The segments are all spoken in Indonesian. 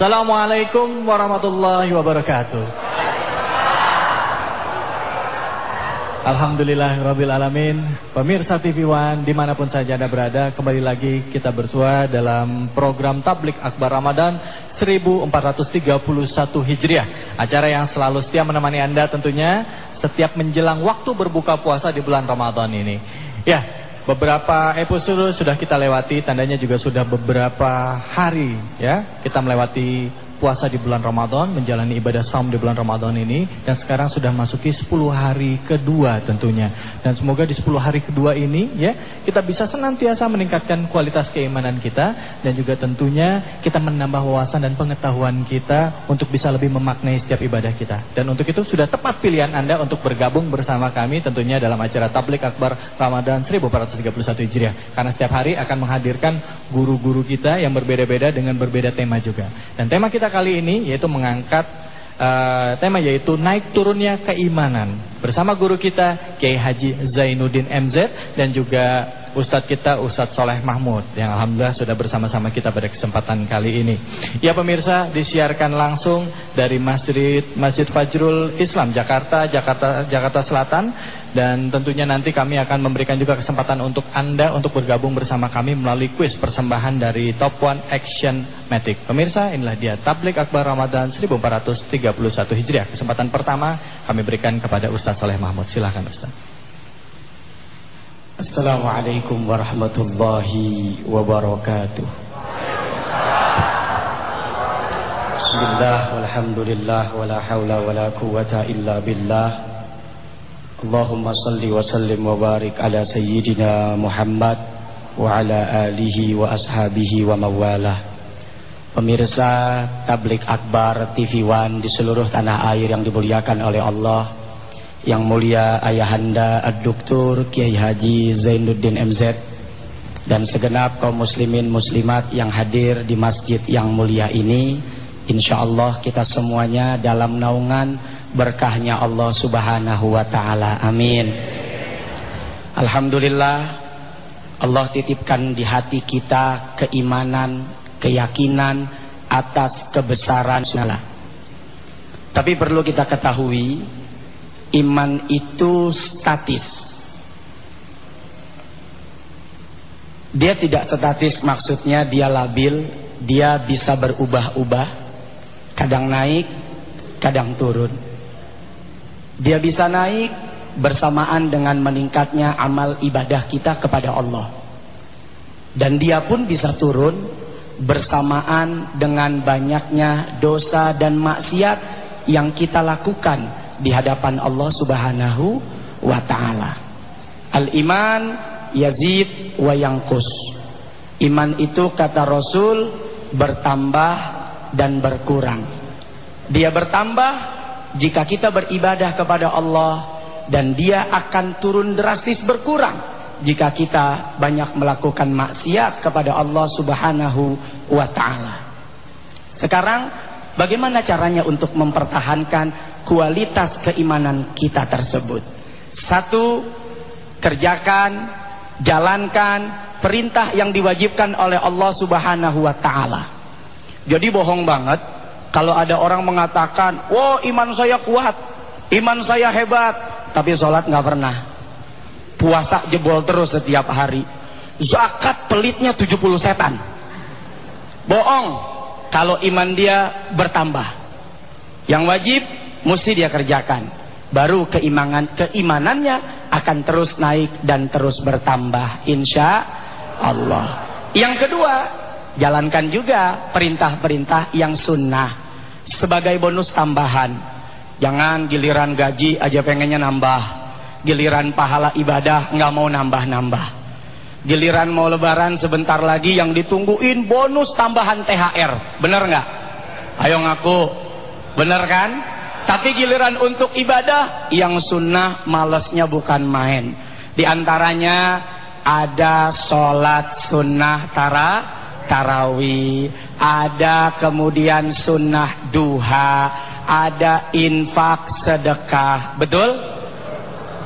Assalamualaikum warahmatullahi wabarakatuh. Alhamdulillah Rabbil Alamin. Pemirsa TV One di mana pun saja Anda berada Kembali lagi kita bersua dalam program Tablik Akbar Ramadan 1431 Hijriah. Acara yang selalu setia menemani Anda tentunya Setiap menjelang waktu berbuka puasa di bulan Ramadan ini. Ya Beberapa episode sudah kita lewati, tandanya juga sudah beberapa hari ya kita melewati puasa di bulan Ramadan, menjalani ibadah saum di bulan Ramadan ini dan sekarang sudah masuki 10 hari kedua tentunya. Dan semoga di 10 hari kedua ini ya kita bisa senantiasa meningkatkan kualitas keimanan kita dan juga tentunya kita menambah wawasan dan pengetahuan kita untuk bisa lebih memaknai setiap ibadah kita. Dan untuk itu sudah tepat pilihan Anda untuk bergabung bersama kami tentunya dalam acara Tablik Akbar Ramadan 1431 Hijriah. Karena setiap hari akan menghadirkan guru-guru kita yang berbeda-beda dengan berbeda tema juga. Dan tema kita kali ini yaitu mengangkat uh, tema yaitu naik turunnya keimanan. Bersama guru kita Kiai Haji Zainuddin MZ dan juga Ustadz kita Ustadz Soleh Mahmud yang Alhamdulillah sudah bersama-sama kita pada kesempatan kali ini. Ya pemirsa disiarkan langsung dari Masjid Masjid Fajrul Islam Jakarta Jakarta Jakarta Selatan dan tentunya nanti kami akan memberikan juga kesempatan untuk Anda untuk bergabung bersama kami melalui kuis persembahan dari Top One Action Matic. Pemirsa inilah dia Tablik Akbar Ramadan 1431 Hijriah. Kesempatan pertama kami berikan kepada Ustadz Soleh Mahmud. Silahkan Ustadz. Assalamualaikum warahmatullahi wabarakatuh. Bismillah walhamdulillah wala hawla wala quwata illa billah. Allahumma salli wa sallim wa barik ala sayyidina Muhammad wa ala alihi wa ashabihi wa mawalah. Pemirsa Tablik Akbar TV One di seluruh tanah air yang dimuliakan oleh Allah yang mulia ayahanda Ad-Duktur Kiai Haji Zainuddin MZ dan segenap kaum muslimin muslimat yang hadir di masjid yang mulia ini insyaallah kita semuanya dalam naungan berkahnya Allah Subhanahu wa taala. Amin. Alhamdulillah Allah titipkan di hati kita keimanan keyakinan atas kebesaran Allah tapi perlu kita ketahui Iman itu statis. Dia tidak statis maksudnya dia labil, dia bisa berubah-ubah, kadang naik, kadang turun. Dia bisa naik bersamaan dengan meningkatnya amal ibadah kita kepada Allah. Dan dia pun bisa turun bersamaan dengan banyaknya dosa dan maksiat yang kita lakukan di hadapan Allah Subhanahu wa taala. Al-iman yazid wa. Iman itu kata Rasul bertambah dan berkurang. Dia bertambah jika kita beribadah kepada Allah dan dia akan turun drastis berkurang jika kita banyak melakukan maksiat kepada Allah Subhanahu wa taala. Sekarang bagaimana caranya untuk mempertahankan kualitas keimanan kita tersebut. Satu, kerjakan, jalankan perintah yang diwajibkan oleh Allah Subhanahu wa taala. Jadi bohong banget kalau ada orang mengatakan, "Wow, iman saya kuat, iman saya hebat, tapi sholat nggak pernah." Puasa jebol terus setiap hari. Zakat pelitnya 70 setan. Bohong kalau iman dia bertambah. Yang wajib mesti dia kerjakan. Baru keimangan keimanannya akan terus naik dan terus bertambah insya Allah. Yang kedua jalankan juga perintah-perintah yang sunnah sebagai bonus tambahan. Jangan giliran gaji aja pengennya nambah. Giliran pahala ibadah nggak mau nambah-nambah. Giliran mau lebaran sebentar lagi yang ditungguin bonus tambahan THR bener nggak? Ayo ngaku. Bener kan tapi giliran untuk ibadah yang sunnah malesnya bukan main. Di antaranya ada sholat sunnah tara tarawih, ada kemudian sunnah duha, ada infak sedekah. Betul?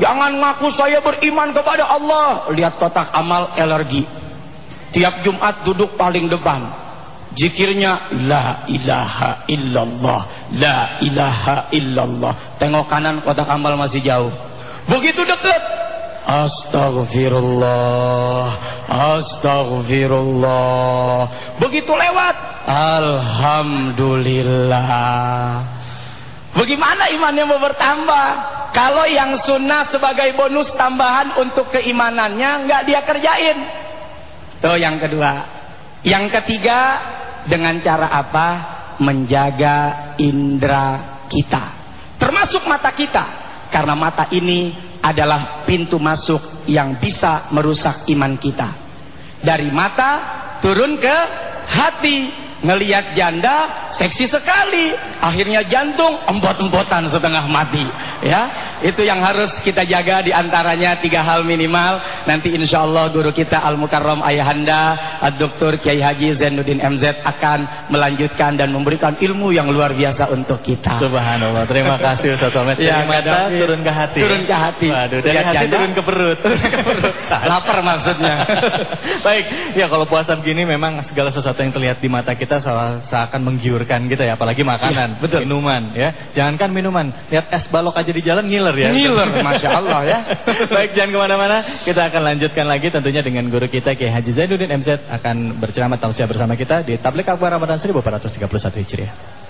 Jangan ngaku saya beriman kepada Allah. Lihat kotak amal alergi. tiap Jumat duduk paling depan Zikirnya La ilaha illallah La ilaha illallah Tengok kanan kotak amal masih jauh Begitu dekat Astagfirullah Astagfirullah Begitu lewat Alhamdulillah Bagaimana imannya mau bertambah? Kalau yang sunnah sebagai bonus tambahan untuk keimanannya nggak dia kerjain. Tuh yang kedua. Yang ketiga dengan cara apa? Menjaga indera kita. Termasuk mata kita. Karena mata ini adalah pintu masuk yang bisa merusak iman kita. Dari mata turun ke hati ngelihat janda seksi sekali. Akhirnya jantung empot-empotan setengah mati. Ya itu yang harus kita jaga di antaranya tiga hal minimal. Nanti insya Allah guru kita Al Mukarram Ayahanda Dr. Kiai Haji Zainuddin MZ akan melanjutkan dan memberikan ilmu yang luar biasa untuk kita. Subhanallah. Terima kasih Ustaz Ahmed ya, mata turun ke hati. Turun ke hati. Waduh, dari hati janda, turun ke perut. Lapar maksudnya. Baik. Ya kalau puasa begini memang segala sesuatu yang terlihat di mata kita kita seakan menggiurkan kita ya, apalagi makanan, ya, betul. minuman ya. Jangankan minuman, lihat es balok aja di jalan ngiler ya. Ngiler, masya Allah ya. Baik, jangan ke mana-mana. Kita akan lanjutkan lagi tentunya dengan guru kita Kiai Haji Zainuddin MZ akan berceramah tausiah bersama kita di Tablik Akbar Ramadan 1431 Hijriah.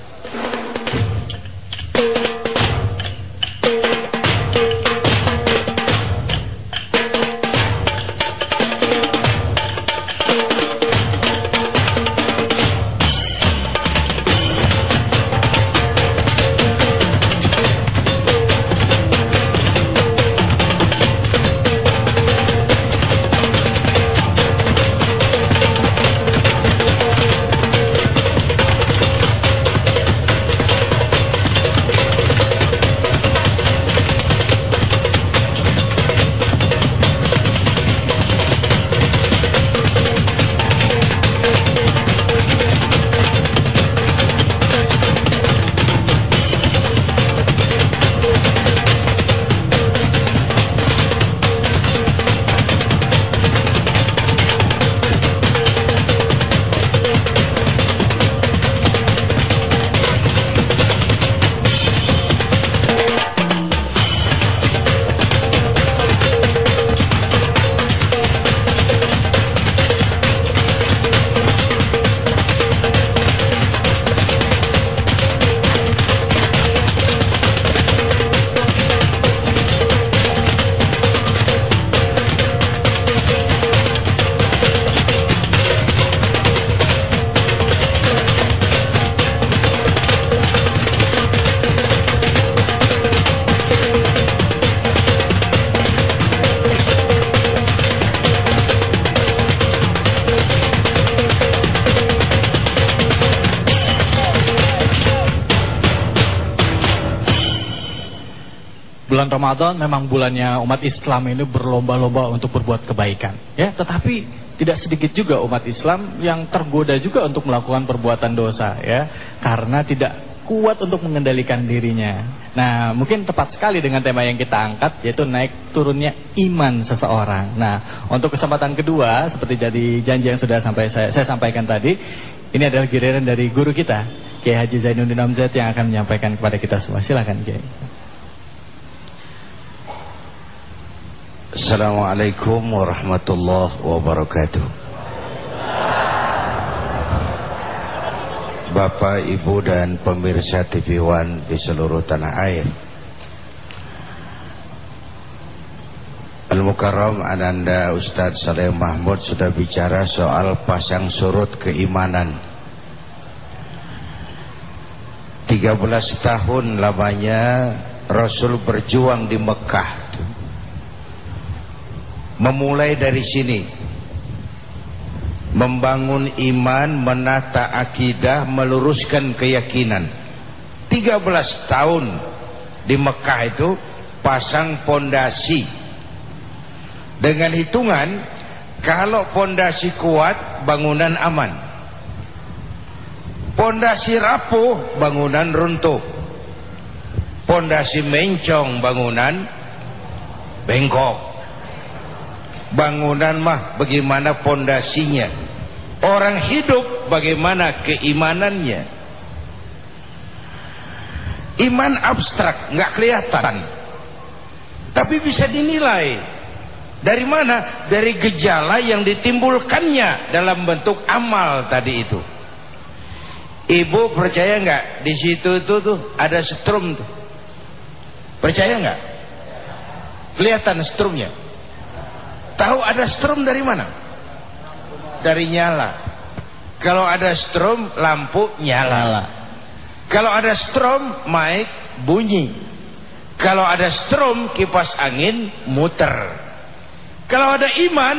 Bulan Ramadan memang bulannya umat Islam ini berlomba-lomba untuk berbuat kebaikan. Ya, tetapi tidak sedikit juga umat Islam yang tergoda juga untuk melakukan perbuatan dosa ya, karena tidak kuat untuk mengendalikan dirinya. Nah, mungkin tepat sekali dengan tema yang kita angkat yaitu naik turunnya iman seseorang. Nah, untuk kesempatan kedua seperti jadi janji yang sudah sampai saya, saya sampaikan tadi, ini adalah giliran dari guru kita, Kiai Haji Zainuddin Amzat yang akan menyampaikan kepada kita semua. Silakan Kiai. Assalamualaikum warahmatullahi wabarakatuh. Bapak, Ibu dan pemirsa TV One di seluruh tanah air. Al-Mukarram Ananda Ustadz Saleh Mahmud sudah bicara soal pasang surut keimanan. 13 tahun lamanya Rasul berjuang di Mekah memulai dari sini. Membangun iman menata akidah meluruskan keyakinan. 13 tahun di Mekah itu pasang pondasi. Dengan hitungan kalau pondasi kuat bangunan aman. Pondasi rapuh bangunan runtuh. Pondasi mencong bangunan bengkok bangunan mah bagaimana pondasinya. Orang hidup bagaimana keimanannya. Iman abstrak nggak kelihatan. Tapi bisa dinilai. Dari mana? Dari gejala yang ditimbulkannya dalam bentuk amal tadi itu. Ibu percaya nggak? Di situ itu tuh ada setrum tuh. Percaya nggak? Kelihatan strumnya Tahu ada strom dari mana? Dari nyala. Kalau ada strom, lampu nyala. nyala. Kalau ada strom, mic bunyi. Kalau ada strom, kipas angin muter. Kalau ada iman,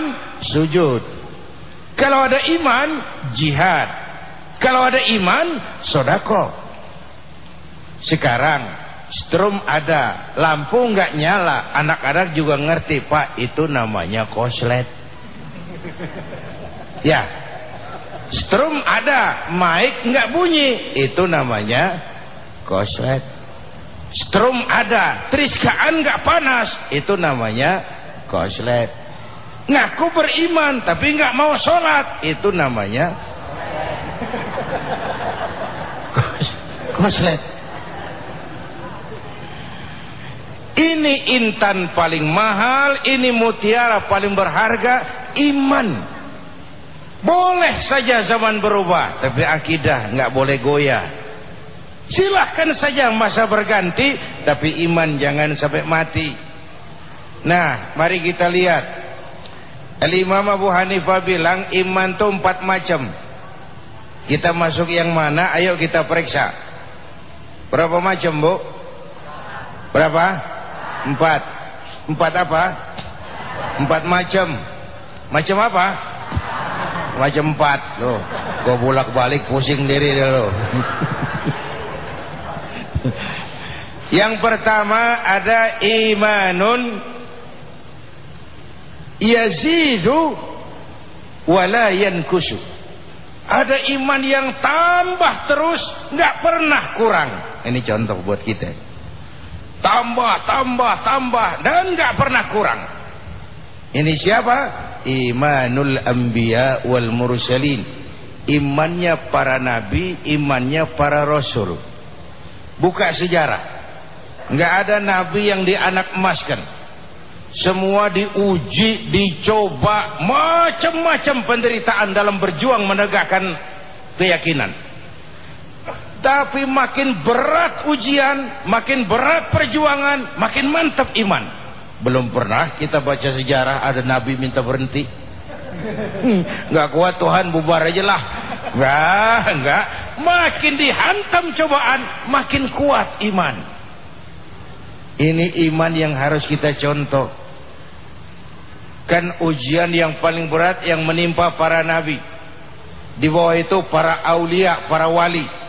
sujud. Kalau ada iman, jihad. Kalau ada iman, sodako. Sekarang strom ada. Lampu nggak nyala. Anak-anak juga ngerti pak itu namanya koslet. Ya. Strom ada. Mic nggak bunyi. Itu namanya koslet. Strom ada. Triskaan nggak panas. Itu namanya koslet. Ngaku beriman tapi nggak mau sholat. Itu namanya koslet ini intan paling mahal ini mutiara paling berharga iman. Boleh saja zaman berubah tapi akidah nggak boleh goyah. Silahkan saja masa berganti tapi iman jangan sampai mati. Nah mari kita lihat. Al-Imam Abu Hanifah bilang iman itu empat macam. Kita masuk yang mana ayo kita periksa. Berapa macam bu? Berapa Empat. Empat apa? Empat macam. Macam apa? Macam empat. Loh, gua bolak balik pusing diri dulu. Yang pertama ada imanun yazidu wala yankusu. Ada iman yang tambah terus, nggak pernah kurang. Ini contoh buat kita tambah tambah tambah. Dan nggak pernah kurang. Ini siapa? Imanul anbiya wal mursalin. Imannya para nabi imannya para rasul. Buka sejarah. Nggak ada nabi yang dianak emaskan. Semua diuji dicoba. Macam-macam penderitaan dalam berjuang menegakkan keyakinan tapi makin berat ujian makin berat perjuangan makin mantap iman. Belum pernah kita baca sejarah ada nabi minta berhenti. Hmm, nggak kuat Tuhan bubar aja lah. Nggak nggak. Makin dihantam cobaan makin kuat iman. Ini iman yang harus kita contoh. Kan ujian yang paling berat yang menimpa para nabi. Di bawah itu para aulia para wali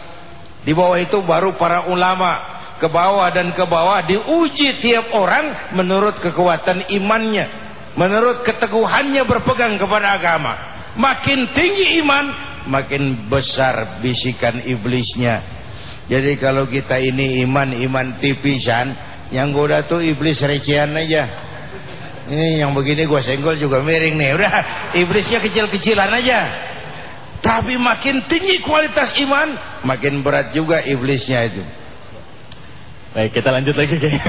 di bawah itu baru para ulama. Ke bawah dan ke bawah diuji tiap orang menurut kekuatan imannya. Menurut keteguhannya berpegang kepada agama. Makin tinggi iman makin besar bisikan iblisnya. Jadi kalau kita ini iman iman tipisan yang goda tuh iblis recehan aja. Ini yang begini gua senggol juga miring nih. Udah iblisnya kecil-kecilan aja tapi makin tinggi kualitas iman makin berat juga iblisnya itu Baik, kita lanjut lagi kayaknya.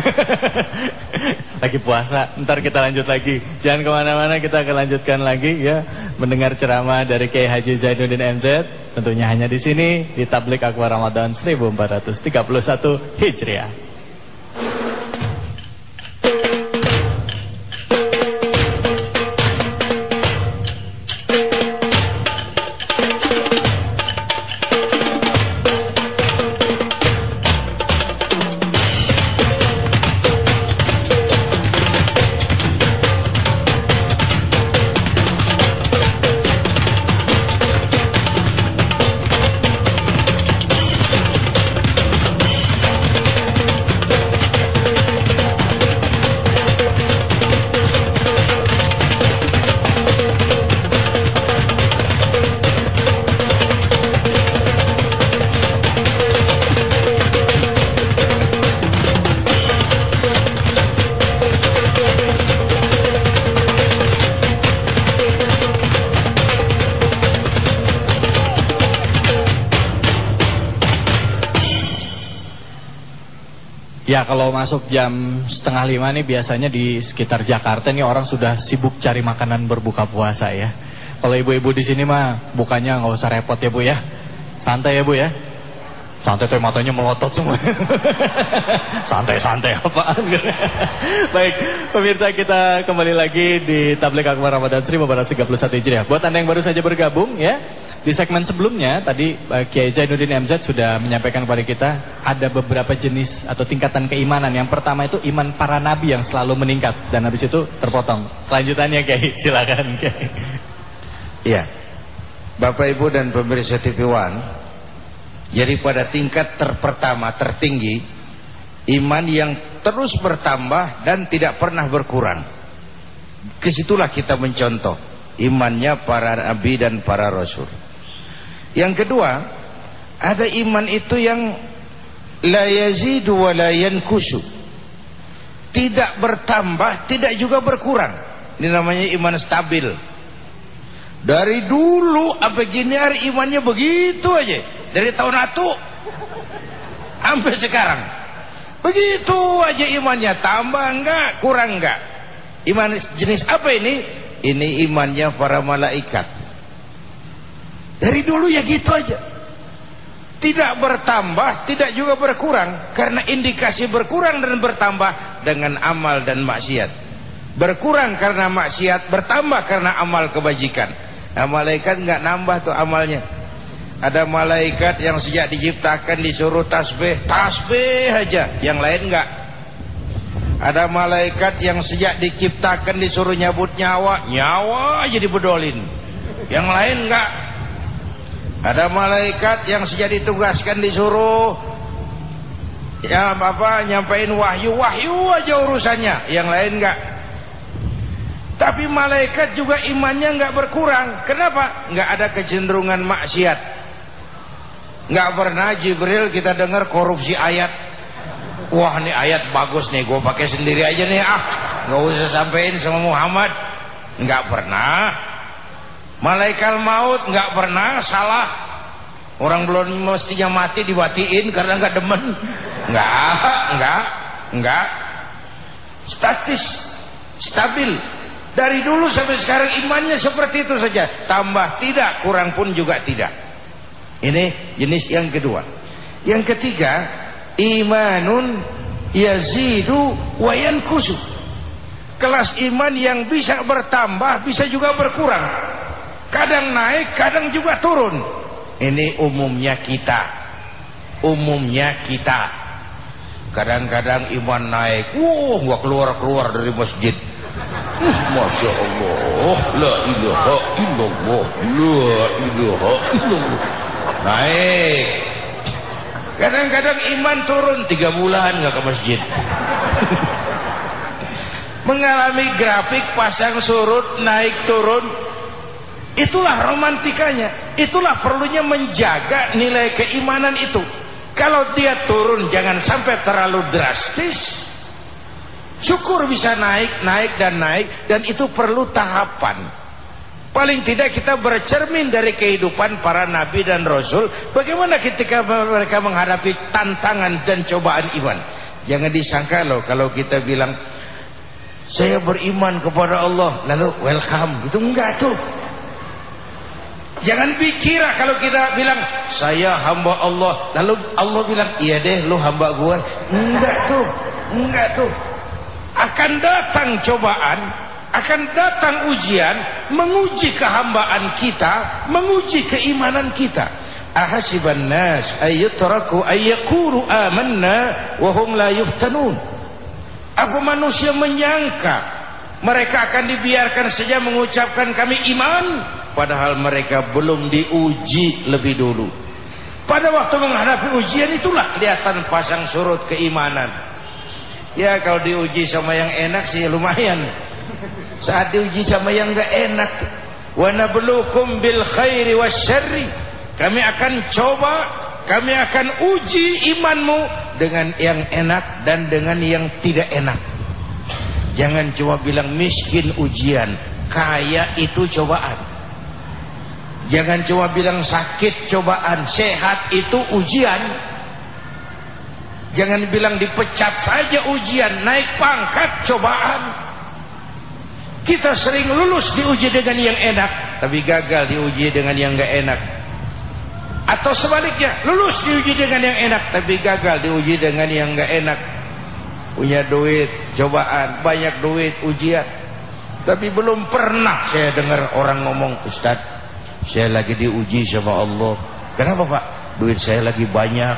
lagi puasa, ntar kita lanjut lagi. Jangan ke mana-mana, kita akan lanjutkan lagi ya. Mendengar ceramah dari Kiai Haji Zainuddin MZ. Tentunya hanya di sini, di Tablik Akbar Ramadan 1431 Hijriah. Kalau masuk jam setengah lima nih biasanya di sekitar Jakarta nih orang sudah sibuk cari makanan berbuka puasa ya. Kalau ibu-ibu di sini mah bukannya nggak usah repot ya bu ya. Santai ya bu ya. Santai tuh matanya melotot semua. Santai-santai apaan. Baik, pemirsa kita kembali lagi di Tablik Akbar Ramadan 1431 Hijriah. Buat Anda yang baru saja bergabung ya, di segmen sebelumnya tadi uh, Kiai Zainuddin MZ sudah menyampaikan kepada kita ada beberapa jenis atau tingkatan keimanan. Yang pertama itu iman para nabi yang selalu meningkat dan habis itu terpotong. Lanjutannya Kiai, silakan Kiai. Iya. Bapak Ibu dan pemirsa TV One, jadi pada tingkat terpertama tertinggi iman yang terus bertambah dan tidak pernah berkurang. Ke situlah kita mencontoh imannya para nabi dan para rasul. Yang kedua, ada iman itu yang la yazidu wa la yankusu. Tidak bertambah, tidak juga berkurang. Ini namanya iman stabil. Dari dulu apa gini hari imannya begitu aja dari tahun atu sampai sekarang begitu aja imannya tambah enggak kurang enggak iman jenis apa ini ini imannya para malaikat dari dulu ya gitu aja tidak bertambah tidak juga berkurang karena indikasi berkurang dan bertambah dengan amal dan maksiat berkurang karena maksiat bertambah karena amal kebajikan nah, malaikat enggak nambah tuh amalnya ada malaikat yang sejak diciptakan disuruh tasbih, tasbih aja, yang lain enggak. Ada malaikat yang sejak diciptakan disuruh nyabut nyawa, nyawa aja dibedolin. Yang lain enggak. Ada malaikat yang sejak ditugaskan disuruh ya apa nyampein wahyu, wahyu aja urusannya, yang lain enggak. Tapi malaikat juga imannya enggak berkurang. Kenapa? Enggak ada kecenderungan maksiat. Nggak pernah Jibril kita dengar korupsi ayat. Wah ini ayat bagus nih. Gue pakai sendiri aja nih ah. Nggak usah sampein sama Muhammad. Nggak pernah malaikat maut nggak pernah salah orang belum mestinya mati dibatiin karena nggak demen nggak nggak nggak statis stabil dari dulu sampai sekarang imannya seperti itu saja tambah tidak kurang pun juga tidak ini jenis yang kedua. Yang ketiga, imanun yazidu wa yankusu. Kelas iman yang bisa bertambah, bisa juga berkurang. Kadang naik, kadang juga turun. Ini umumnya kita. Umumnya kita. Kadang-kadang iman naik, wow, gua keluar-keluar dari masjid. Masya Allah, la ilaha illallah, la ilaha illallah naik kadang-kadang iman turun tiga bulan nggak ke masjid mengalami grafik pasang surut naik turun itulah romantikanya itulah perlunya menjaga nilai keimanan itu kalau dia turun jangan sampai terlalu drastis syukur bisa naik naik dan naik dan itu perlu tahapan Paling tidak kita bercermin dari kehidupan para nabi dan rasul. Bagaimana ketika mereka menghadapi tantangan dan cobaan iman. Jangan disangka loh kalau kita bilang saya beriman kepada Allah lalu welcome itu enggak tuh. Jangan pikir kalau kita bilang saya hamba Allah lalu Allah bilang iya deh lu hamba gua. Enggak tuh. Enggak tuh. Akan datang cobaan akan datang ujian menguji kehambaan kita menguji keimanan kita ahasiban nas ayyutraku ayyakuru amanna wahum la yuftanun apa manusia menyangka mereka akan dibiarkan saja mengucapkan kami iman padahal mereka belum diuji lebih dulu. Pada waktu menghadapi ujian itulah kelihatan pasang surut keimanan. Ya kalau diuji sama yang enak sih lumayan. Saat diuji sama yang enggak enak wa nabluukum bil khairi wasyarri kami akan coba kami akan uji imanmu dengan yang enak dan dengan yang tidak enak. Jangan cuma bilang miskin ujian kaya itu cobaan jangan cuma bilang sakit cobaan sehat itu ujian Jangan bilang dipecat saja ujian, naik pangkat cobaan. Kita sering lulus diuji dengan yang enak, tapi gagal diuji dengan yang enggak enak. Atau sebaliknya, lulus diuji dengan yang enak, tapi gagal diuji dengan yang enggak enak. Punya duit, cobaan, banyak duit, ujian. Tapi belum pernah saya dengar orang ngomong, Ustaz, saya lagi diuji sama Allah. Kenapa Pak? Duit saya lagi banyak.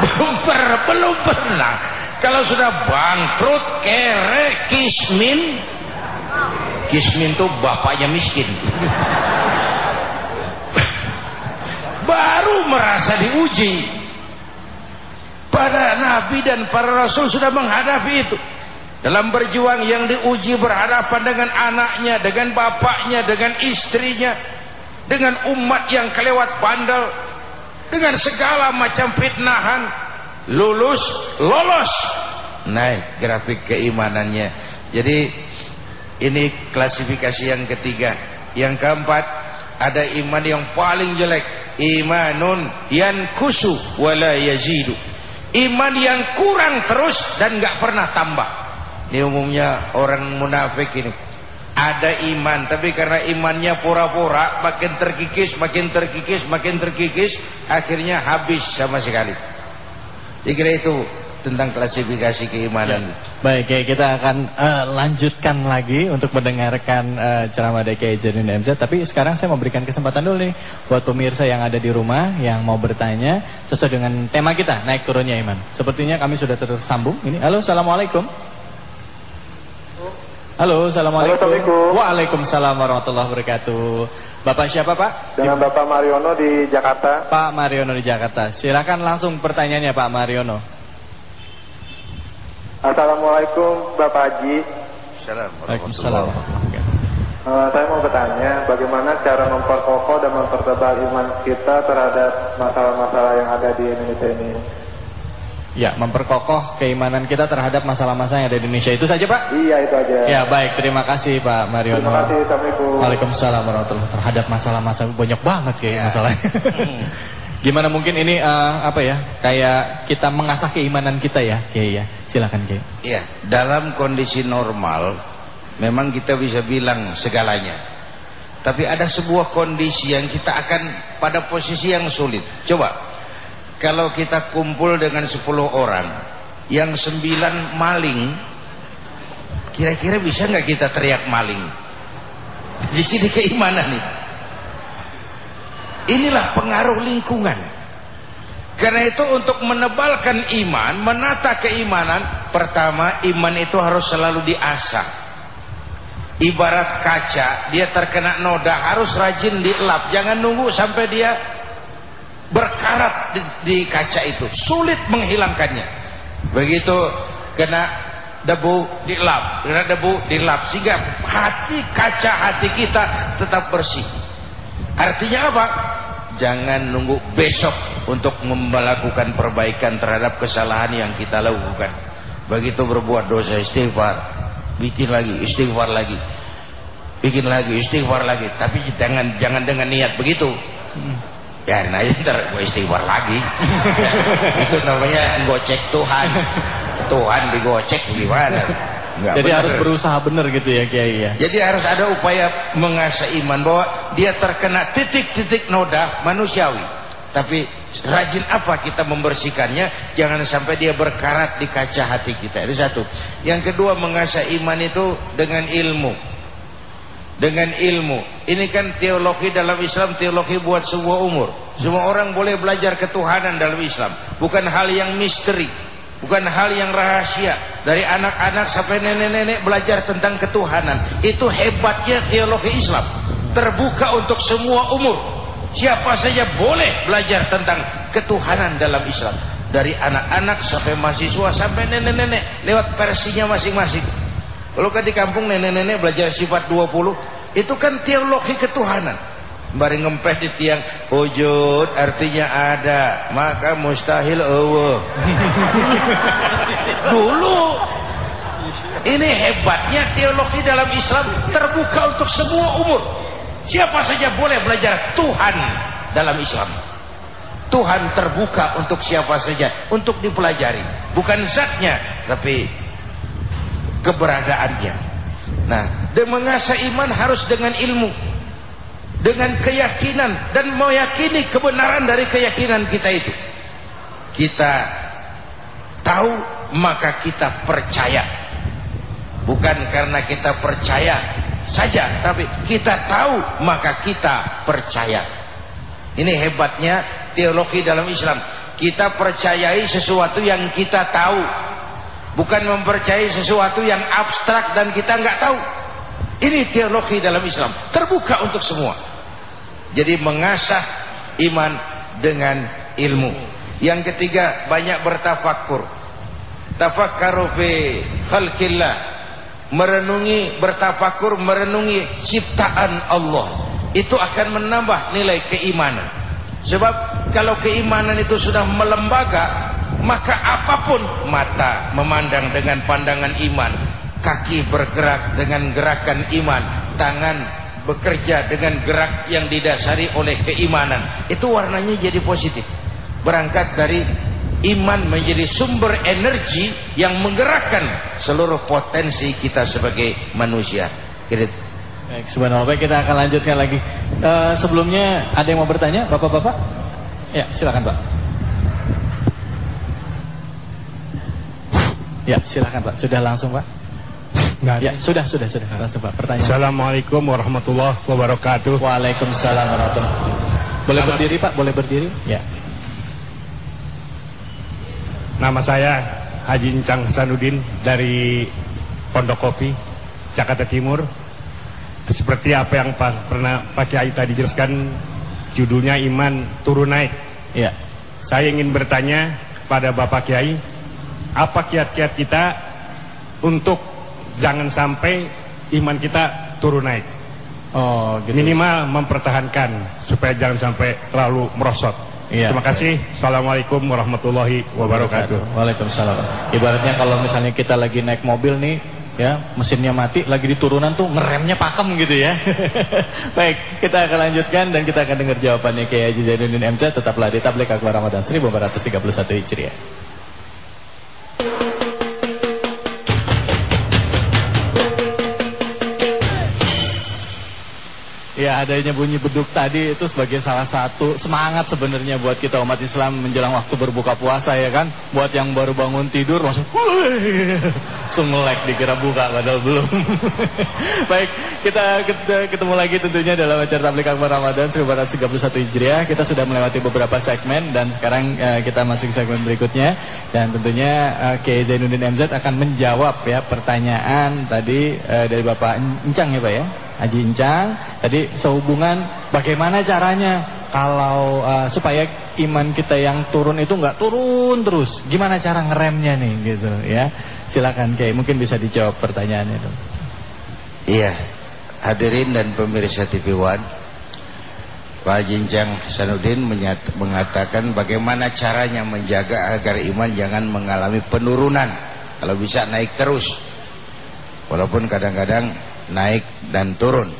Belum pernah belum pernah kalau sudah bangkrut kere kismin. Kismin tuh bapaknya miskin. Baru merasa diuji. Para nabi dan para rasul sudah menghadapi itu dalam berjuang yang diuji berhadapan dengan anaknya, dengan bapaknya, dengan istrinya, dengan umat yang kelewat bandel, dengan segala macam fitnahan lulus lolos naik grafik keimanannya. Jadi ini klasifikasi yang ketiga. Yang keempat ada iman yang paling jelek. Imanun yang kusu wala yazidu. Iman yang kurang terus dan nggak pernah tambah ini umumnya orang munafik ini. Ada iman tapi karena imannya pura-pura makin terkikis makin terkikis makin terkikis akhirnya habis sama sekali. Dikira itu tentang klasifikasi keimanan. Ya. baik ya kita akan uh, lanjutkan lagi untuk mendengarkan uh, ceramah DKI Janin MZ tapi sekarang saya mau berikan kesempatan dulu nih buat pemirsa yang ada di rumah yang mau bertanya sesuai dengan tema kita naik turunnya iman. Sepertinya kami sudah tersambung. Ini halo assalamualaikum Halo, Assalamualaikum. Halo, Assalamualaikum. Waalaikumsalam warahmatullahi wabarakatuh. Bapak siapa Pak? Dengan Bapak Mariono di Jakarta. Pak Mariono di Jakarta. Silakan langsung pertanyaannya Pak Mariono. Assalamualaikum Bapak Haji. Assalamualaikum. Uh, saya mau bertanya, bagaimana cara memperkokoh dan mempertebal iman kita terhadap masalah-masalah yang ada di Indonesia ini? Ya, memperkokoh keimanan kita terhadap masalah-masalah yang ada di Indonesia. Itu saja, Pak? Iya, itu aja. Ya, baik. Terima kasih, Pak Mariono. Terima kasih. Assalamualaikum. Waalaikumsalam warahmatullahi Terhadap masalah-masalah banyak banget kayak ya. masalahnya. Hmm. Gimana mungkin ini uh, apa ya? Kayak kita mengasah keimanan kita ya, Kiai ya. Silakan, Kiai. Iya, dalam kondisi normal memang kita bisa bilang segalanya. Tapi ada sebuah kondisi yang kita akan pada posisi yang sulit. Coba kalau kita kumpul dengan 10 orang yang 9 maling kira-kira bisa nggak kita teriak maling? Di sini keimanan nih. Inilah pengaruh lingkungan. Karena itu untuk menebalkan iman menata keimanan pertama iman itu harus selalu diasah. Ibarat kaca dia terkena noda harus rajin dielap. Jangan nunggu sampai dia berkarat di, di kaca itu. Sulit menghilangkannya. Begitu kena debu dilap kena debu dilap sehingga hati kaca hati kita tetap bersih. Artinya apa? Jangan nunggu besok untuk melakukan perbaikan terhadap kesalahan yang kita lakukan. Begitu berbuat dosa istighfar. Bikin lagi istighfar lagi. Bikin lagi istighfar lagi. Tapi jangan jangan dengan niat begitu. Hmm ya nah ntar gue istighfar lagi. Itu namanya gocek Tuhan. Tuhan digocek gimana? Enggak jadi bener. harus berusaha benar gitu ya Kiai ya? Jadi harus ada upaya mengasah iman bahwa dia terkena titik-titik noda manusiawi. Tapi rajin apa kita membersihkannya? Jangan sampai dia berkarat di kaca hati kita. Itu satu. Yang kedua mengasah iman itu dengan ilmu dengan ilmu. Ini kan teologi dalam Islam, teologi buat sebuah umur. Semua orang boleh belajar ketuhanan dalam Islam. Bukan hal yang misteri. Bukan hal yang rahasia. Dari anak-anak sampai nenek-nenek belajar tentang ketuhanan. Itu hebatnya teologi Islam. Terbuka untuk semua umur. Siapa saja boleh belajar tentang ketuhanan dalam Islam. Dari anak-anak sampai mahasiswa sampai nenek-nenek. Lewat versinya masing-masing. Kalau kan di kampung nenek-nenek belajar sifat 20, itu kan teologi ketuhanan. Mari ngempes di tiang wujud artinya ada, maka mustahil Allah. Dulu ini hebatnya teologi dalam Islam terbuka untuk semua umur. Siapa saja boleh belajar Tuhan dalam Islam. Tuhan terbuka untuk siapa saja untuk dipelajari bukan zatnya tapi keberadaannya. Nah dan mengasah iman harus dengan ilmu dengan keyakinan dan meyakini kebenaran dari keyakinan kita itu. Kita tahu maka kita percaya. Bukan karena kita percaya saja tapi kita tahu maka kita percaya. Ini hebatnya teologi dalam Islam. Kita percayai sesuatu yang kita tahu bukan mempercayai sesuatu yang abstrak dan kita nggak tahu. Ini teologi dalam Islam terbuka untuk semua. Jadi mengasah iman dengan ilmu. Yang ketiga banyak bertafakur tafakkaru fi khalqillah. Merenungi bertafakur merenungi ciptaan Allah. Itu akan menambah nilai keimanan. Sebab kalau keimanan itu sudah melembaga, maka apa pun mata memandang dengan pandangan iman, kaki bergerak dengan gerakan iman, tangan bekerja dengan gerak yang didasari oleh keimanan. Itu warnanya jadi positif. Berangkat dari iman menjadi sumber energi yang menggerakkan seluruh potensi kita sebagai manusia. Kira Baik, subhanallah. Baik, kita akan lanjutkan lagi. Uh, sebelumnya ada yang mau bertanya, Bapak-bapak? Ya, silakan, Pak. Ya, silakan, Pak. Sudah langsung, Pak? Nggak Ya, sudah, sudah, sudah. Langsung, Pak. Pertanyaan. Assalamualaikum warahmatullahi wabarakatuh. Waalaikumsalam warahmatullahi wabarakatuh. Boleh Nama... berdiri, Pak? Boleh berdiri? Ya. Nama saya Haji Encang Sanudin dari Pondok Kopi, Jakarta Timur seperti apa yang pas, pernah Pak Kiai tadi jelaskan judulnya iman turun naik ya saya ingin bertanya pada Bapak Kiai apa kiat-kiat kita untuk jangan sampai iman kita turun naik oh gitu. minimal mempertahankan supaya jangan sampai terlalu merosot Iya. Terima kasih. Assalamualaikum warahmatullahi wabarakatuh. Waalaikumsalam. Ibaratnya kalau misalnya kita lagi naik mobil nih, ya mesinnya mati lagi di turunan tuh ngeremnya pakem gitu ya baik kita akan lanjutkan dan kita akan dengar jawabannya Kiai Haji Zainuddin MC tetaplah di Tablik Akbar Ramadan 1431 Hijriah Thank you. Ya adanya bunyi beduk tadi itu sebagai salah satu semangat sebenarnya buat kita umat Islam menjelang waktu berbuka puasa ya kan. Buat yang baru bangun tidur langsung sungelek dikira buka padahal belum. Baik, kita, ketemu lagi tentunya dalam acara Tablik Akbar Ramadan 1431 Hijriah. Kita sudah melewati beberapa segmen dan sekarang uh, kita masuk segmen berikutnya dan tentunya uh, Kiai Zainuddin MZ akan menjawab ya pertanyaan tadi uh, dari Bapak Encang ya Pak ya. Haji Incang tadi sehubungan bagaimana caranya? Kalau uh, supaya iman kita yang turun itu nggak turun terus. Gimana cara ngeremnya nih gitu ya. Silakan Kiai mungkin bisa dijawab pertanyaannya itu iya. Hadirin dan pemirsa TV One Pak Jinjang Sanudin mengatakan bagaimana caranya menjaga agar iman jangan mengalami penurunan. Kalau bisa naik terus. Walaupun kadang-kadang naik dan turun.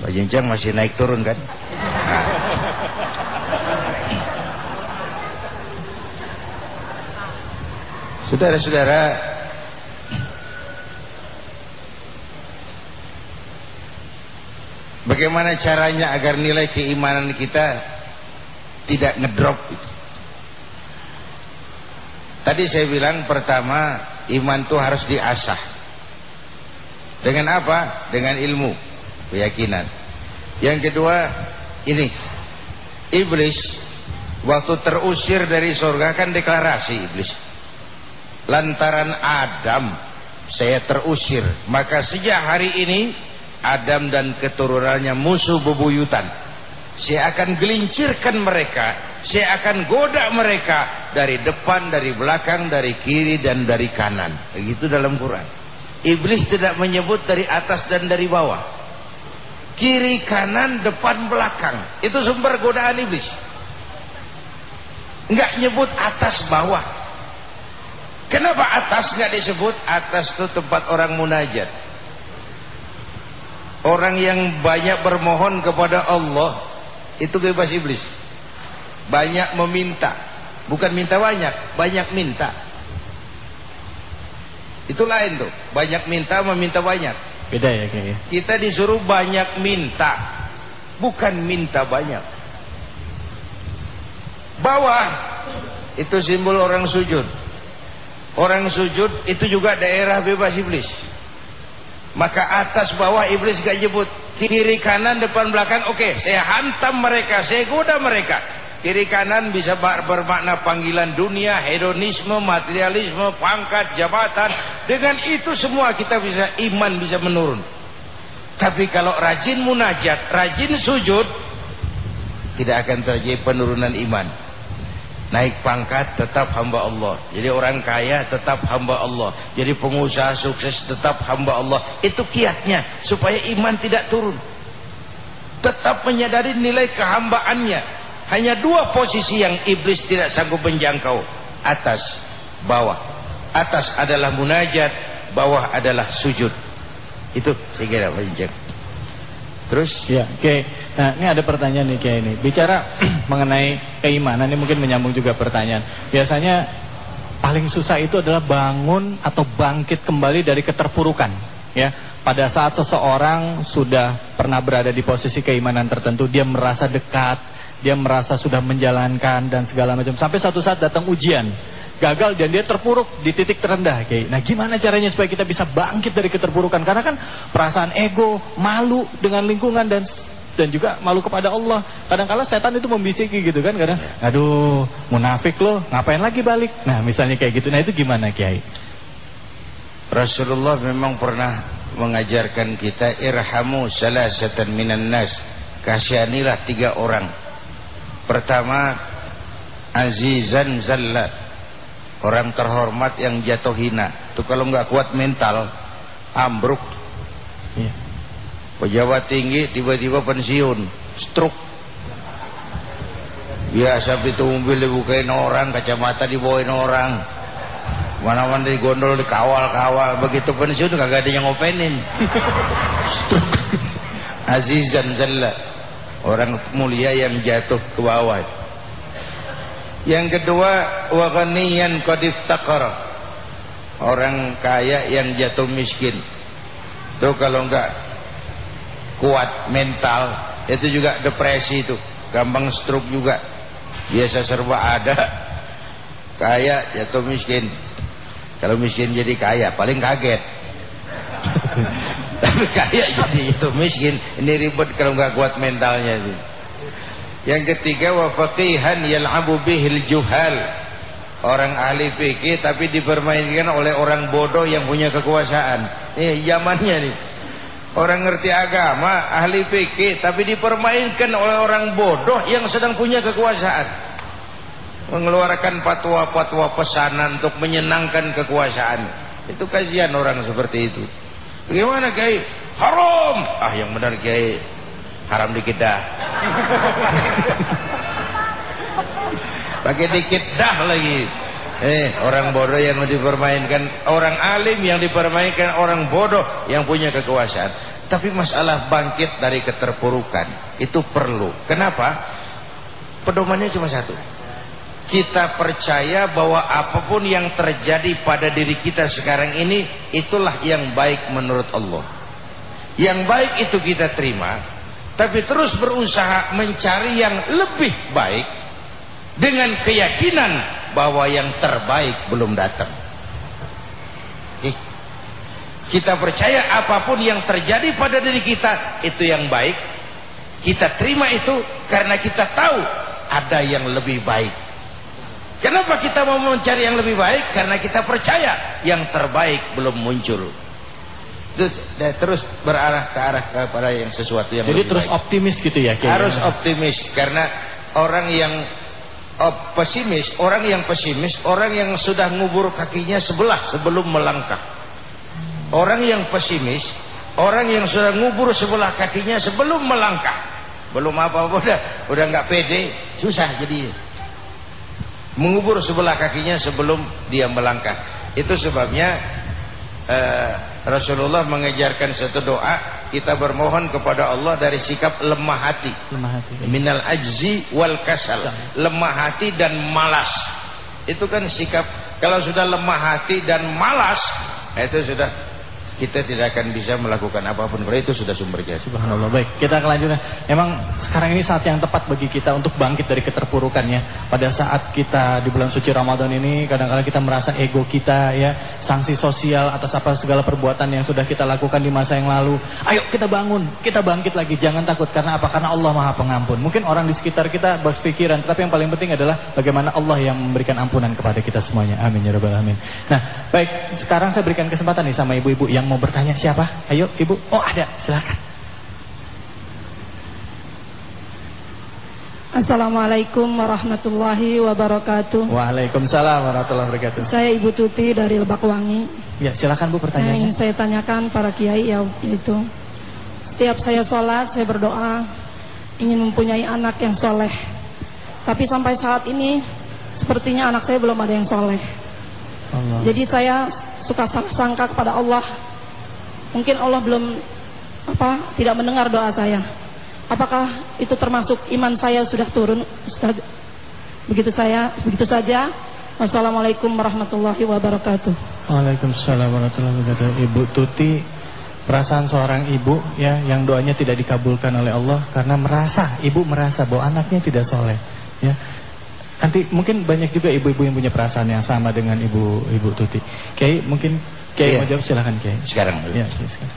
Pak Jinjang masih naik turun kan? Nah. saudara-saudara bagaimana caranya agar nilai keimanan kita tidak ngedrop tadi saya bilang pertama iman itu harus diasah dengan apa? Dengan ilmu, keyakinan. Yang kedua, ini iblis waktu terusir dari surga kan deklarasi iblis. Lantaran Adam saya terusir, maka sejak hari ini Adam dan keturunannya musuh bebuyutan. Saya akan gelincirkan mereka, saya akan goda mereka dari depan, dari belakang, dari kiri dan dari kanan. Begitu dalam Quran. Iblis tidak menyebut dari atas dan dari bawah. Kiri, kanan, depan, belakang. Itu sumber godaan iblis. Enggak nyebut atas bawah. Kenapa atas enggak disebut? Atas itu tempat orang munajat. Orang yang banyak bermohon kepada Allah itu bebas iblis. banyak meminta bukan minta banyak banyak minta itu lain tuh. Banyak minta meminta banyak. Beda ya kayaknya kita disuruh banyak minta. Bukan minta banyak. Bawah. Itu simbol orang sujud. Orang sujud itu juga daerah bebas iblis. Maka atas bawah iblis gak jemput kiri kanan depan belakang oke. Okay, saya hantam mereka saya goda mereka kiri kanan bisa bermakna panggilan dunia hedonisme materialisme pangkat jabatan. Dengan itu semua kita bisa iman bisa menurun. Tapi kalau rajin munajat rajin sujud tidak akan terjadi penurunan iman. Naik pangkat tetap hamba Allah. Jadi orang kaya tetap hamba Allah. Jadi pengusaha sukses tetap hamba Allah. Itu kiatnya supaya iman tidak turun. Tetap menyadari nilai kehambaannya hanya dua posisi yang iblis tidak sanggup menjangkau atas bawah atas adalah munajat bawah adalah sujud itu saya kira Pak Terus? Ya, oke. Nah, ini ada pertanyaan nih kayak ini. Bicara mengenai keimanan, ini mungkin menyambung juga pertanyaan. Biasanya paling susah itu adalah bangun atau bangkit kembali dari keterpurukan. Ya, pada saat seseorang sudah pernah berada di posisi keimanan tertentu, dia merasa dekat, dia merasa sudah menjalankan dan segala macam. Sampai satu saat datang ujian gagal dan dia terpuruk di titik terendah kayak. Nah, gimana caranya supaya kita bisa bangkit dari keterpurukan? Karena kan perasaan ego, malu dengan lingkungan dan dan juga malu kepada Allah. Kadang-kala setan itu membisiki gitu kan kadang, aduh, munafik loh, ngapain lagi balik? Nah, misalnya kayak gitu. Nah, itu gimana, Kiai? Rasulullah memang pernah mengajarkan kita irhamu salasatan minan nas. Kasihanilah tiga orang. Pertama, azizan zallat orang terhormat yang jatuh hina. Itu kalau nggak kuat mental ambruk. Ya. pejabat tinggi tiba-tiba pensiun stroke. Biasa itu mobil dibukain orang kacamata dibawain orang. Mana-mana di gondol dikawal-kawal. Begitu pensiun kagak ada yang ngopenin. Stroke azizan zalla orang mulia yang jatuh ke bawah. Yang kedua wa ghaniyan qad orang kaya yang jatuh miskin. Itu kalau enggak kuat mental itu juga depresi itu. Gampang stroke juga. Biasa serba ada. Kaya jatuh miskin. Kalau miskin jadi kaya paling kaget tapi kaya jadi itu miskin ini ribet kalau enggak kuat mentalnya itu yang ketiga wa faqihan yal'abu bihil juhal. Orang ahli fikih tapi dipermainkan oleh orang bodoh yang punya kekuasaan. Eh zamannya nih. Orang ngerti agama, ahli fikih tapi dipermainkan oleh orang bodoh yang sedang punya kekuasaan. Mengeluarkan fatwa-fatwa pesanan untuk menyenangkan kekuasaan. Itu kajian orang seperti itu. Bagaimana Kiai? Haram. Ah yang benar Kiai. Haram dikit dah. Pakai dikit dah lagi. Eh orang bodoh yang dipermainkan orang alim yang dipermainkan orang bodoh yang punya kekuasaan. Tapi masalah bangkit dari keterpurukan itu perlu. Kenapa? Pedomannya cuma satu kita percaya bahwa apa pun yang terjadi pada diri kita sekarang ini itulah yang baik menurut Allah yang baik itu kita terima tapi terus berusaha mencari yang lebih baik dengan keyakinan bahwa yang terbaik belum datang. Kita percaya apa pun yang terjadi pada diri kita itu yang baik. Kita terima itu karena kita tahu ada yang lebih baik. Kenapa kita mau mencari yang lebih baik? Karena kita percaya yang terbaik belum muncul terus terus berarah ke arah kepada yang sesuatu yang jadi terus baik. optimis gitu ya kayaknya. harus optimis karena orang yang oh, pesimis orang yang pesimis orang yang sudah ngubur kakinya sebelah sebelum melangkah orang yang pesimis orang yang sudah ngubur sebelah kakinya sebelum melangkah belum apa-apa udah udah nggak pede susah jadi mengubur sebelah kakinya sebelum dia melangkah. Itu sebabnya uh, Rasulullah mengejarkan satu doa kita bermohon kepada Allah dari sikap lemah hati. Lemah hati. minal ajzi wal kasal. Lemah hati dan malas. Itu kan sikap kalau sudah lemah hati dan malas itu sudah kita tidak akan bisa melakukan apa pun kalau itu sudah sumber jasa Subhanallah. Baik, kita kelanjutan. Memang sekarang ini saat yang tepat bagi kita untuk bangkit dari keterpurukannya. Pada saat kita di bulan suci Ramadan ini, kadang-kadang kita merasa ego kita ya, sanksi sosial atas apa segala perbuatan yang sudah kita lakukan di masa yang lalu. Ayo kita bangun, kita bangkit lagi. Jangan takut karena apa? Karena Allah Maha Pengampun. Mungkin orang di sekitar kita berpikiran, tapi yang paling penting adalah bagaimana Allah yang memberikan ampunan kepada kita semuanya. Amin ya rabbal alamin. Nah, baik, sekarang saya berikan kesempatan nih sama ibu-ibu yang mau bertanya siapa? Ayo ibu. Oh ada, silakan. Assalamualaikum warahmatullahi wabarakatuh. Waalaikumsalam warahmatullahi wabarakatuh. Saya Ibu Tuti dari Lebak Wangi. Ya silakan bu Yang ingin pertanyaannya. saya tanyakan para kiai ya yaitu setiap saya sholat saya berdoa ingin mempunyai anak yang soleh. Tapi sampai saat ini sepertinya anak saya belum ada yang soleh. Allah. Jadi saya suka sangka kepada Allah. Mungkin Allah belum apa tidak mendengar doa saya. Apakah itu termasuk iman saya sudah turun, Ustaz? Begitu saya, begitu saja. Wassalamualaikum warahmatullahi wabarakatuh. Waalaikumsalam warahmatullahi wabarakatuh. Ibu Tuti perasaan seorang ibu ya yang doanya tidak dikabulkan oleh Allah karena merasa ibu merasa bahwa anaknya tidak soleh ya. Nanti mungkin banyak juga ibu-ibu yang punya perasaan yang sama dengan ibu ibu Tuti. Kiai mungkin Kiai Iya. mau jawab silakan Kiai. sekarang Ya, Kiai, sekarang.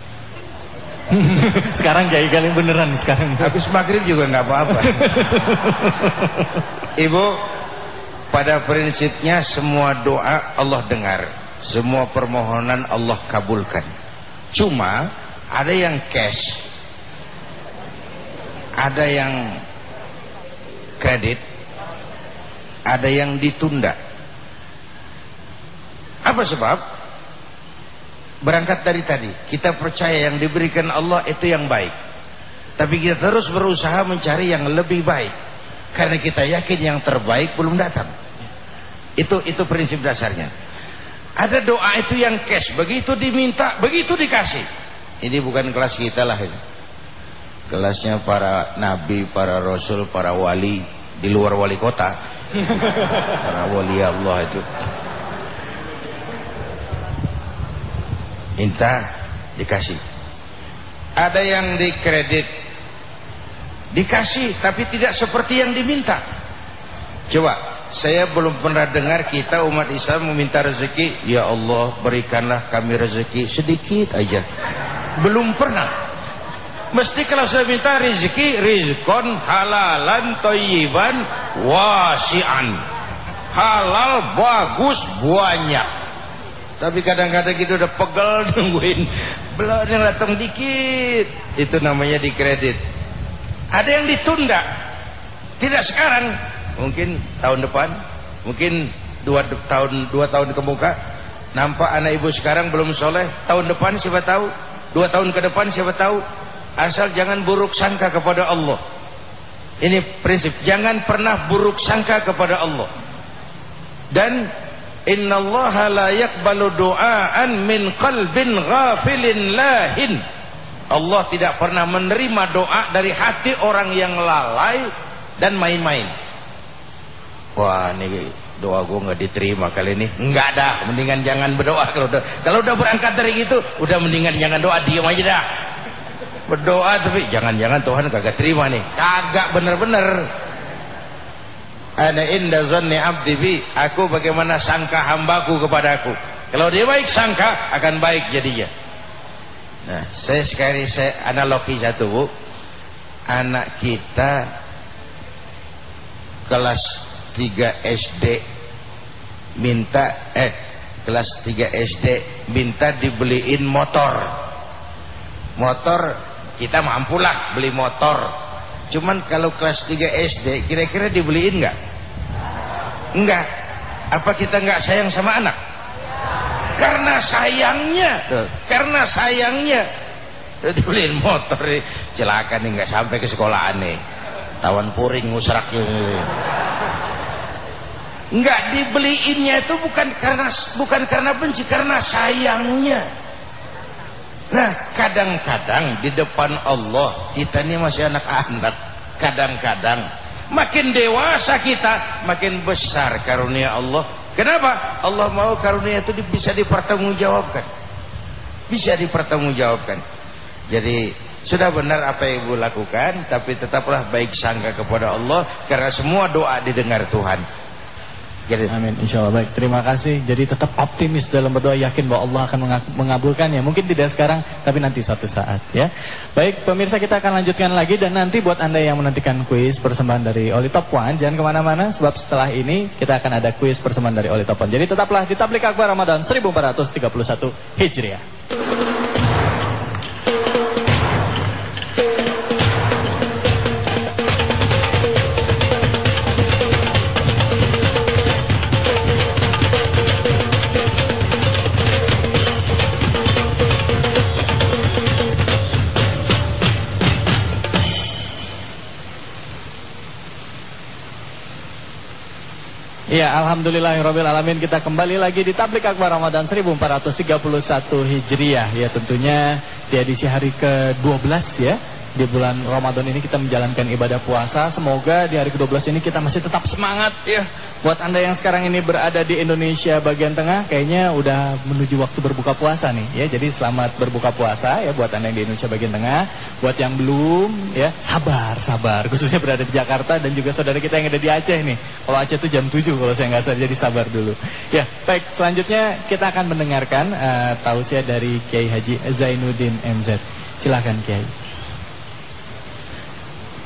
sekarang Kiai kali beneran sekarang. habis maghrib juga nggak apa-apa ibu pada prinsipnya semua doa Allah dengar semua permohonan Allah kabulkan cuma ada yang cash ada yang kredit ada yang ditunda apa sebab berangkat dari tadi. Kita percaya yang diberikan Allah itu yang baik. Tapi kita terus berusaha mencari yang lebih baik. Karena kita yakin yang terbaik belum datang. Itu itu prinsip dasarnya. Ada doa itu yang cash. Begitu diminta begitu dikasih. Ini bukan kelas kita lah ini. Kelasnya para nabi para rasul para wali di luar wali kota. Para wali Allah itu minta dikasih. Ada yang dikredit. Dikasih tapi tidak seperti yang diminta. Coba saya belum pernah dengar kita umat Islam meminta rezeki. Ya Allah berikanlah kami rezeki sedikit aja. Belum pernah. Mesti kalau saya minta rezeki rizkon halalan toyiban wasian. Halal bagus banyak tapi kadang-kadang kita udah pegel nungguin. Belum yang datang dikit. Itu namanya dikredit. Ada yang ditunda. Tidak sekarang. Mungkin tahun depan. Mungkin dua tahun dua tahun ke muka. Nampak anak ibu sekarang belum soleh. Tahun depan siapa tahu? Dua tahun ke depan siapa tahu? Asal jangan buruk sangka kepada Allah. Ini prinsip. Jangan pernah buruk sangka kepada Allah. Dan innallaha la yaqbalu du'aan min qalbin ghafilin lahin. Allah tidak pernah menerima doa dari hati orang yang lalai dan main-main. Wah ini doa gue nggak diterima kali ini. Enggak dah mendingan jangan berdoa. Kalau udah kalau udah berangkat dari itu udah mendingan jangan doa. Diam aja dah. Berdoa tapi jangan-jangan Tuhan kagak terima nih. Kagak bener-bener ana inda zanni abdi bi. Aku bagaimana sangka hambaku kepadaku. Kalau dia baik sangka akan baik jadinya. Nah saya sekali saya analogi satu bu. Anak kita kelas 3 SD minta eh kelas 3 SD minta dibeliin motor. Motor kita mampulah beli motor Cuman kalau kelas 3 SD kira-kira dibeliin nggak? Enggak. Apa kita nggak sayang sama anak? Karena sayangnya, tuh. karena sayangnya dibeliin motor nih. celaka nih nggak sampai ke sekolahan nih. Tawan puring ngusrak Nggak dibeliinnya itu bukan karena bukan karena benci, karena sayangnya. Nah, kadang-kadang di depan Allah kita ini masih anak-anak. Kadang-kadang makin dewasa kita, makin besar karunia Allah. Kenapa? Allah mau karunia itu bisa dipertanggungjawabkan. Bisa dipertanggungjawabkan. Jadi sudah benar apa yang ibu lakukan, tapi tetaplah baik sangka kepada Allah karena semua doa didengar Tuhan. Jadi, Amin. Insya Allah baik. Terima kasih. Jadi tetap optimis dalam berdoa, yakin bahwa Allah akan mengabulkannya. Mungkin tidak sekarang, tapi nanti suatu saat ya. Baik, pemirsa kita akan lanjutkan lagi dan nanti buat anda yang menantikan kuis persembahan dari Oli Top One, jangan ke mana-mana sebab setelah ini kita akan ada kuis persembahan dari Oli Top One. Jadi tetaplah di Tablik Akbar Ramadan 1431 Hijriah. Ya, alhamdulillahirabbil alamin kita kembali lagi di Tablik Akbar Ramadan 1431 Hijriah. Ya, tentunya di edisi hari ke-12 ya di bulan Ramadan ini kita menjalankan ibadah puasa. Semoga di hari ke-12 ini kita masih tetap semangat ya. Buat Anda yang sekarang ini berada di Indonesia bagian tengah kayaknya udah menuju waktu berbuka puasa nih ya. Jadi selamat berbuka puasa ya buat Anda yang di Indonesia bagian tengah. Buat yang belum ya, sabar, sabar. Khususnya berada di Jakarta dan juga saudara kita yang ada di Aceh nih. Kalau Aceh itu jam 7 kalau saya nggak salah jadi sabar dulu. Ya, baik selanjutnya kita akan mendengarkan uh, tausiah dari Kiai Haji Zainuddin MZ. Silakan Kiai.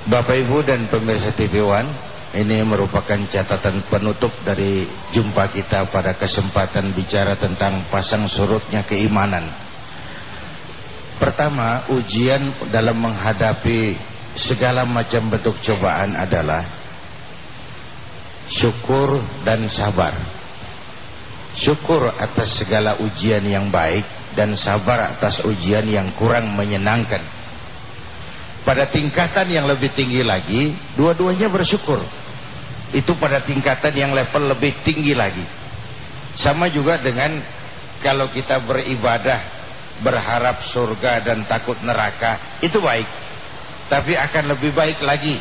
Bapak Ibu dan pemirsa TV One Ini merupakan catatan penutup dari jumpa kita pada kesempatan bicara tentang pasang surutnya keimanan. Pertama, ujian dalam menghadapi segala macam bentuk cobaan adalah Syukur dan sabar. Syukur atas segala ujian yang baik Dan sabar atas ujian yang kurang menyenangkan pada tingkatan yang lebih tinggi lagi dua-duanya bersyukur. Itu pada tingkatan yang level lebih tinggi lagi. Sama juga dengan kalau kita beribadah berharap surga dan takut neraka itu baik. Tapi akan lebih baik lagi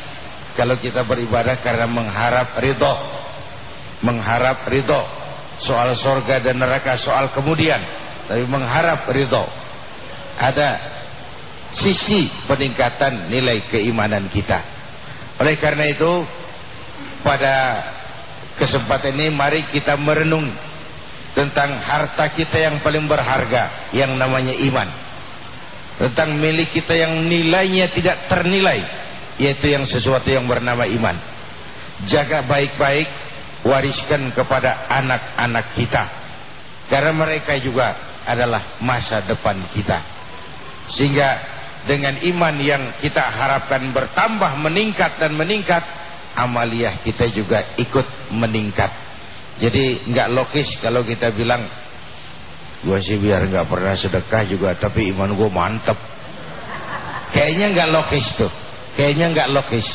kalau kita beribadah karena mengharap ridho. Mengharap ridho soal surga dan neraka soal kemudian. Tapi mengharap ridho. Ada sisi peningkatan nilai keimanan kita. Oleh karena itu pada kesempatan ini mari kita merenung tentang harta kita yang paling berharga yang namanya iman. Tentang milik kita yang nilainya tidak ternilai yaitu yang sesuatu yang bernama iman. Jaga baik-baik, wariskan kepada anak-anak kita. Karena mereka juga adalah masa depan kita. Sehingga dengan iman yang kita harapkan bertambah meningkat dan meningkat amaliyah kita juga ikut meningkat. Jadi nggak logis kalau kita bilang gua sih biar nggak pernah sedekah juga tapi iman gua mantep. Kayaknya nggak logis tuh. Kayaknya nggak logis.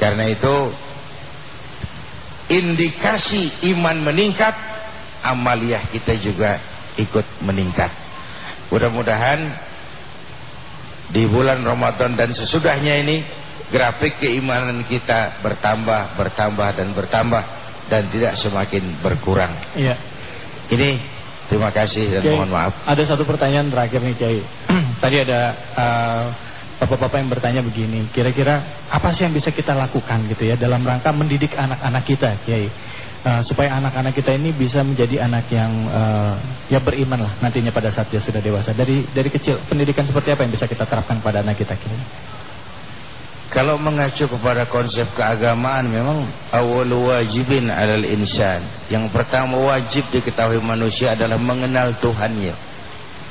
Karena itu indikasi iman meningkat amaliyah kita juga ikut meningkat Mudah-mudahan di bulan Ramadan dan sesudahnya ini grafik keimanan kita bertambah, bertambah dan bertambah dan tidak semakin berkurang. Iya. Ini terima kasih dan Kiai, mohon maaf. Ada satu pertanyaan terakhir nih Kiai. Tadi ada uh, bapak-bapak yang bertanya begini, kira-kira apa sih yang bisa kita lakukan gitu ya dalam rangka mendidik anak-anak kita, Kiai? Uh, supaya anak-anak kita ini bisa menjadi anak yang uh, ya beriman lah nantinya pada saat dia sudah dewasa. Dari dari kecil pendidikan seperti apa yang bisa kita terapkan pada anak kita kini? Kalau mengacu kepada konsep keagamaan memang awal wajibin alal insan. Yang pertama wajib diketahui manusia adalah mengenal Tuhannya.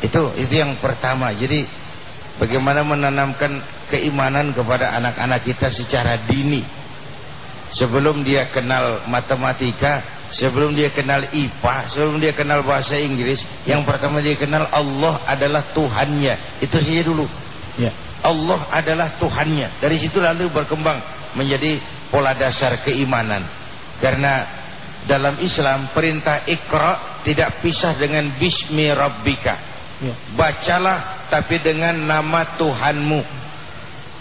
Itu itu yang pertama. Jadi bagaimana menanamkan keimanan kepada anak-anak kita secara dini sebelum dia kenal matematika sebelum dia kenal IPA sebelum dia kenal bahasa Inggris yang pertama dia kenal Allah adalah Tuhannya itu saja dulu ya. Allah adalah Tuhannya dari situ lalu berkembang menjadi pola dasar keimanan karena dalam Islam perintah ikra tidak pisah dengan bismi rabbika Ya. Bacalah tapi dengan nama Tuhanmu.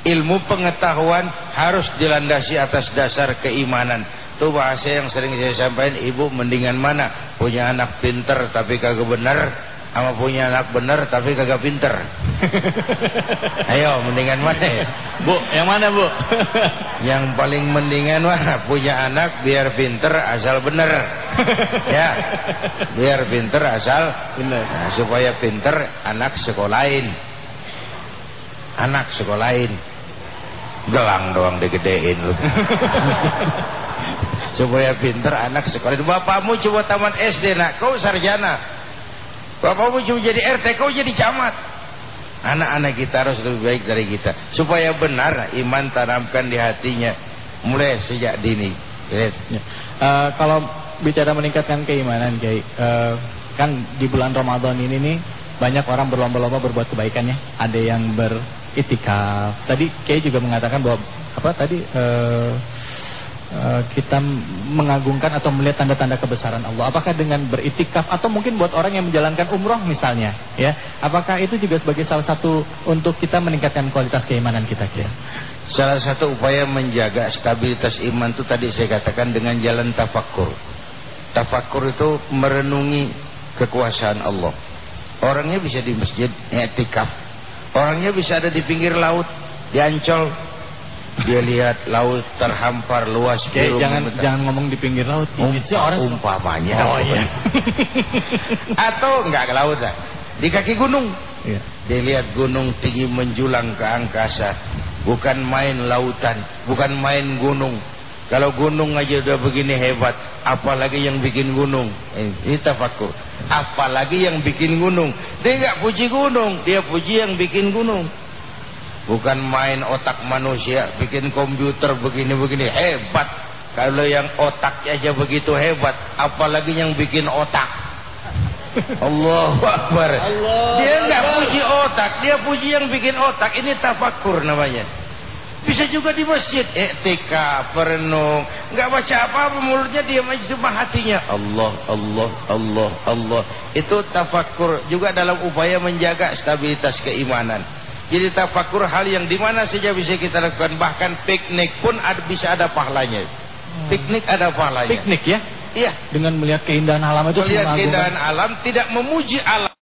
Ilmu pengetahuan harus dilandasi atas dasar keimanan. Itu bahasa yang sering saya sampaikan, ibu mendingan mana? Punya anak pinter tapi kagak benar, sama punya anak benar tapi kagak pinter. Ayo, mendingan mana? ya? Bu, yang mana bu? Yang paling mendingan mah punya anak biar pinter asal bener. ya, biar pinter asal Bener. Nah, supaya pinter anak sekolahin. Anak sekolahin. Gelang doang digedein lu. supaya pinter anak sekolahin. Bapakmu coba taman SD nak, kau sarjana. Bapakmu cuma jadi RT, kau jadi camat. Anak-anak kita harus lebih baik dari kita. Supaya benar iman tanamkan di hatinya. Mulai sejak dini. Eh, kalau bicara meningkatkan keimanan, Kiai, eh, kan di bulan Ramadan ini nih banyak orang berlomba-lomba berbuat kebaikan ya. Ada yang beritikaf. Tadi Kiai juga mengatakan bahwa apa tadi eh, kita mengagungkan atau melihat tanda-tanda kebesaran Allah. Apakah dengan beritikaf atau mungkin buat orang yang menjalankan umroh misalnya, ya? Apakah itu juga sebagai salah satu untuk kita meningkatkan kualitas keimanan kita, Kiai? Salah satu upaya menjaga stabilitas iman itu tadi saya katakan dengan jalan tafakkur. Tafakkur itu merenungi kekuasaan Allah. Orangnya bisa di masjid, etikaf. Orangnya bisa ada di pinggir laut, di Ancol. Dia lihat laut terhampar luas Kiai, biru jangan membentang. jangan ngomong di pinggir laut. Image-nya orang umpamanya. Oh iya. Atau enggak ke laut lah. Di kaki gunung. Iya. Dia lihat gunung tinggi menjulang ke angkasa. Bukan main lautan, bukan main gunung. Kalau gunung aja udah begini hebat, apalagi yang bikin gunung. Eh, Ini tafakur. Apalagi yang bikin gunung. Dia nggak puji gunung, dia puji yang bikin gunung. Bukan main otak manusia, bikin komputer begini-begini hebat. Kalau yang otaknya aja begitu hebat, apalagi yang bikin otak. Allahu Akbar. Dia nggak puji otak, dia puji yang bikin otak. Ini tafakur namanya. Bisa juga di masjid, etika, perenung, nggak baca apa-apa mulutnya diam aja cuma hatinya. Allah, Allah, Allah, Allah. Itu tafakur juga dalam upaya menjaga stabilitas keimanan. Jadi tafakur hal yang di mana saja bisa kita lakukan, bahkan piknik pun ada, bisa ada pahalanya. Piknik ada pahalanya. Piknik ya. Iya. Dengan melihat keindahan alam itu Melihat keindahan alam tidak memuji alam